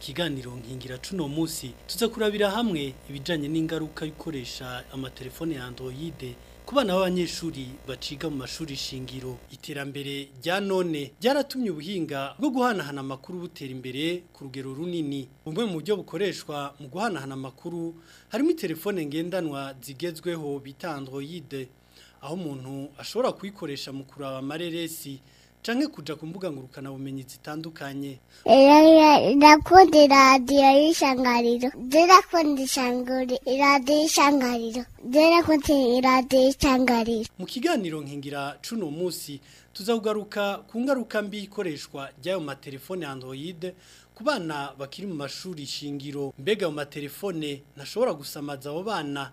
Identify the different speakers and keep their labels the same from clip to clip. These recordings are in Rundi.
Speaker 1: kiganiro nkingira
Speaker 2: cuno munsi tuze hamwe ibijanye n'ingaruka y'ukoresha amatelefone ya Android ku b'abanyeshuri baciga mu mashuri shingiro iterambere rya none ryaratumye ubuhinga bwo guhanahana amakuru butera imbere ku rugero runini bumwe mu buryo bukoreshwa mu guhanahana amakuru harimo telefone ngendanwa zigezweho bita Android aho umuntu ashobora kuyikoresha mu kuraba amareresi canke kuja ku mbuga ngurukanabumenyi zitandukanye eh,
Speaker 1: ndakunda iradiyo y'ishangariro ndakunda iradiyo y'ishangariro ndakunda iradiyo y'ishangariro
Speaker 2: mu kiganiro nkingira cuno munsi tuzakugaruka ku ngaruka mbi ikoreshwa ry'ayo matelefone android ku bana bakiri mu mashuri shingiro mbega mu matelefone nashobora gusamaza abo bana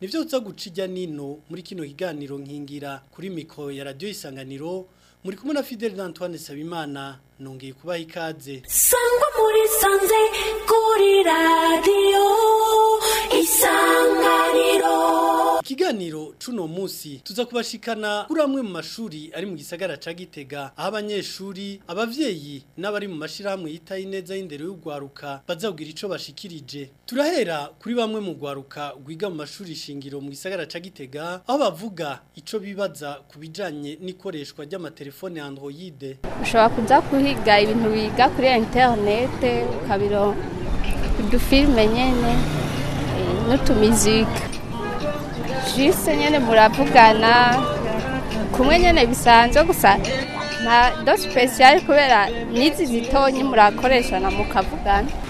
Speaker 2: nivyo uzaguca ijya nino muri kino kiganiro nkingira kuri miko ya radio isanganiro muri kumwe na Fidel Antoine Sabimana nongeye kubaha ikaze
Speaker 3: sangwa muri sanze
Speaker 2: cuno munsi tuza kubashikana kuri amwe mu mashuri ari mu gisagara ca Gitega abanyeshuri abavyeyi n'abari mu mashiramwe yitaye neza y'indero y'ugwaruka bazagira ico bashikirije turahera kuri bamwe mu gwaruka gwiga mu mashuri shingiro mu gisagara ca Gitega aho bavuga ico bibaza kubijanye n'ikoreshwa ry'amatelefone Android
Speaker 4: ushobora kuza kuhiga ibintu biga kuri internet ukabiro dufilme nyene eh, n'utumizika jise nyine muravugana kumwe nyine bisanzwe gusa nta do sipesiyare kubera n'izi zitonyi
Speaker 5: murakoresha na mukavugana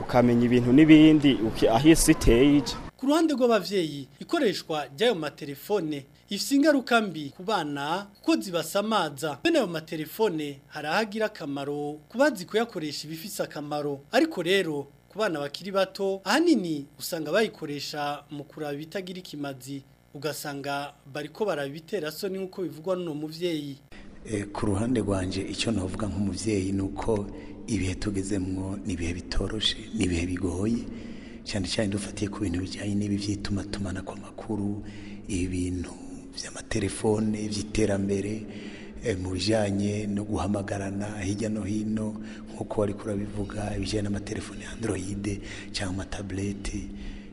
Speaker 5: ukamenya ibintu n'ibindi aho isi iteye
Speaker 2: ku ruhande rw'ababyeyi ikoreshwa ry'ayo matelefone ifite ingaruka mbi ku bana kuko zibasamaza bene ayo matelefone hari aho agira akamaro ku bazi kuyakoresha ibifite akamaro ariko rero ku bana bakiri bato ahanini usanga bayikoresha mu kuraba ibitagira ikimazi ugasanga bariko barabitera so ni uko bivugwa n'uno muvyeyi eh,
Speaker 6: ku ruhande rwanje icyo navuga nk'umuvyeyi ni uko ibihe tugezemwo ni bihe bitoroshe ni bihe bigoye cyane cyane dufatiye ku bintu bijyanye n'ibi by'itumatumanako kw'amakuru ibintu by'amatelefone by'iterambere eh, mu bijyanye no guhamagarana hirya no hino nk'uko wari kurabivuga ibijyanye n'amatelefone ya androyide cyangwa amataburete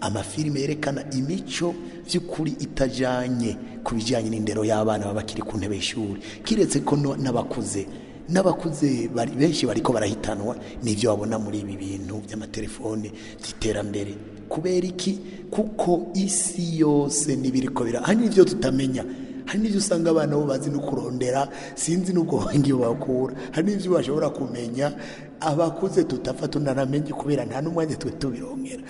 Speaker 6: amafilime yerekana imico by'ukuri itajyanye ku bijyanye n'indero y'abana baba bakiri ku ntebe y'ishuri kiretse ko n'abakuze n'abakuze bari ko barahitanwa n'ibyo wabona muri ibi bintu by'amatelefone by'iterambere kubera iki kuko isi yose n'ibiriko bira hari n'ibyo tutamenya hari n'ibyo usanga abana bo bazi no kurondera sinzi n'ubwo ngiyo bakura hari n'ibyo bashobora kumenya abakuze tutapfa tunaramenye kubera nta n'umwanya twe tubirongera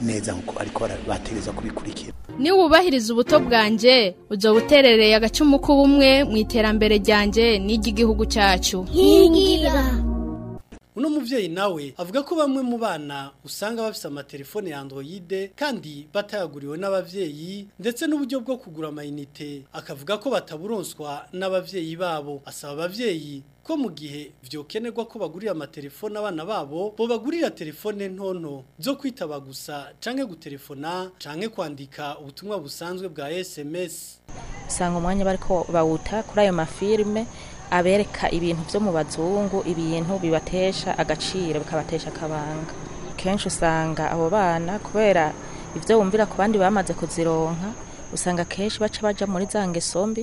Speaker 6: neza nkuko ariko bategereza kubikurikira
Speaker 7: niwubahiriza ubuto bwanjye ujya buterereye agacumu k'ubumwe mu iterambere ryanjye n'iry'igihugu cyacu
Speaker 1: nkingira
Speaker 2: uno muvyeyi nawe avuga ko bamwe mu bana usanga ama telefone ya Android kandi batayaguriwe n'abavyeyi ndetse n'uburyo bwo kugura amayinite akavuga ko bataburonswa n'abavyeyi babo asaba abavyeyi ko mu gihe vyokenerwa ko bagurira amatelefone abana babo bo bagurira telefone ntono zo kwitaba gusa canke gutelefona canke kwandika ubutumwa busanzwe bwa SMS
Speaker 8: sanga umwanya bariko bawuta kuri ayo mafilme abereka ibintu byo mu bazungu ibintu bibatesha agaciro bikabatesha akabanga kenshi usanga abo bana kubera ibyo bumvira ku bandi bamaze kuzironka usanga kenshi baca bajya muri za ngeso mbi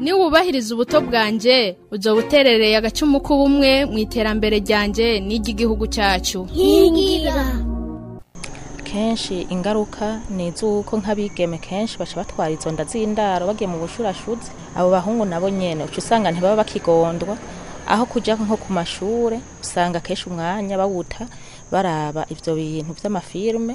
Speaker 7: niwubahiriza ubuto bwanjye ujya buterereye agacumu k'ubumwe mu iterambere ryanjye n'iry'igihugu cyacu
Speaker 1: nkingira
Speaker 8: kenshi ingaruka ni iz'uko nk'abigeme kenshi baca batwara izo nda z'indaro bagiye mu bushurashutsi abo bahungu nabo nyene uca usanga ntibaba bakigondwa aho kujya nko ku mashuri usanga kenshi umwanya bawuta baraba ibyo bintu
Speaker 2: by’amafirme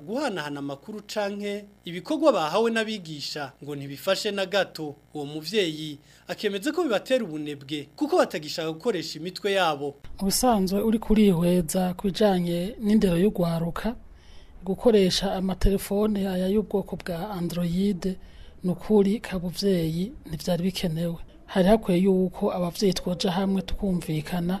Speaker 2: guhanahana amakuru canke ibikorwa bahawe n'abigisha ngo ntibifashe na gato uwo mubyeyi akemeze ko bibatera ubunebwe kuko batagishaka gukoresha imitwe yabo
Speaker 9: ubusanzwe uri kurihweza ku bijyanye n'indero yo gukoresha amatelefone aya y'ubwoko bwa androyide ni ukuri kabubyeyi ntibyari bikenewe hari hakwiye yuko ababyeyi twoja hamwe tukumvikana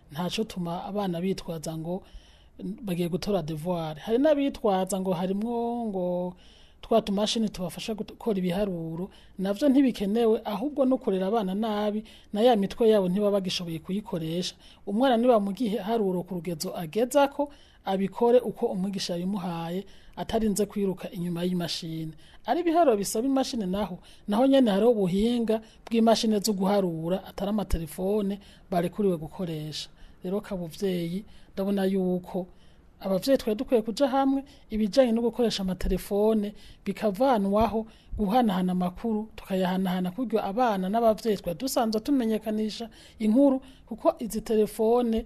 Speaker 9: ntaco tuma abana bitwaza ngo bagiye gutora devoir hari n'abitwaza ngo harimwo ngo twa tumashini tubafasha gukora ibiharuro nabyo ntibikenewe ahubwo no kurera abana nabi na ya mitwe yabo ntibaba bagishoboye kuyikoresha umwana niba mu gihe haruro ku rugezo agezako abikore uko umwigisha yimuhaye atarinze kwiruka inyuma y'imashini ari ibiharuro bisaba imashini naho naho nyine hariho ubuhinga bw'imashini zo guharura atari amatelefone barekuriwe gukoresha rero kabuvyeyi ndabona yuko abavyeyi twari dukwiye kujya hamwe ibijyanye no gukoresha amatelefone bikavanwaho guhanahana amakuru tukayahanahana kuburyo abana n’ababyeyi twari dusanzwe tumenyekanisha inkuru kuko izi telefone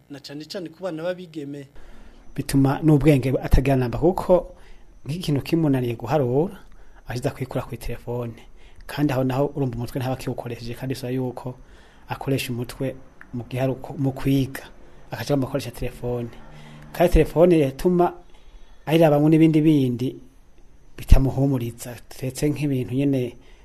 Speaker 2: na cyane cyane ku bana b'abigeme
Speaker 10: bituma n'ubwenge ataganamba kuko nk'ikintu kimunaniye guharura ashyize akwikura kuri telefone kandi aho naho urumva umutwe ntaba akiwukoresheje kandi bisaba yuko akoresha umutwe mu gihe mu kwiga akaca amukoresha telefone kandi telefone yatuma ayirabamo n'ibindi bindi bitamuhumuriza turetse nk'ibintu nyine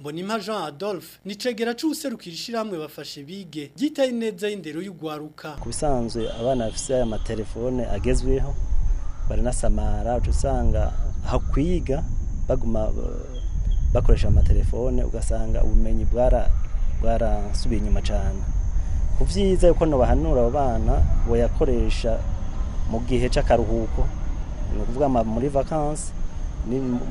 Speaker 2: mbona impa Jean Adolphe nicegera cy'userukira ishyirahamwe bafashe bige ryitaye neza y'indero y'ugwaruka
Speaker 11: ku bisanzwe abana bafite aya matelefone agezweho baranasamara uca usanga aho kwiga baguma bakoresha amatelefone ugasanga ubumenyi bwarasubiye inyuma cyane ku byiza yuko ntibahanura abo bana boyakoresha mu gihe cy'akaruhuko ni ukuvuga muri vakansi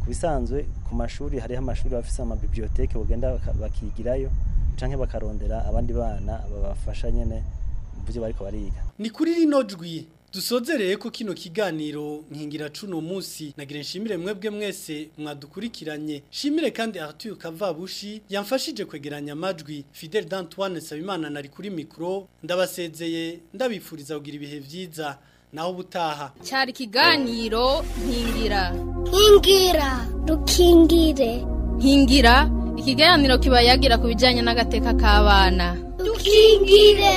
Speaker 11: ku bisanzwe ku mashuri hariho amashuri bafite amabibiyoteke bagenda bakigirayo cyangwa bakarondera abandi bana babafasha nyine buryo bari bariga
Speaker 2: ni kuri rino jwi dusozereye ko kino kiganiro nkingira cuno munsi nagira nshimire mwebwe mwese mwadukurikiranye shimire kandi Arthur Kavabushi yamfashije kwegeranya amajwi Fidel D'Antoine Sabimana nari kuri micro ndabasezeye ndabifuriza kugira ibihe byiza. naho ubutaha
Speaker 7: cyari ikiganiro nkingira
Speaker 1: nkingira dukingire
Speaker 7: nkingira ikiganiro kiba yagira ku bijyanye n'agateka k'abana
Speaker 1: dukingire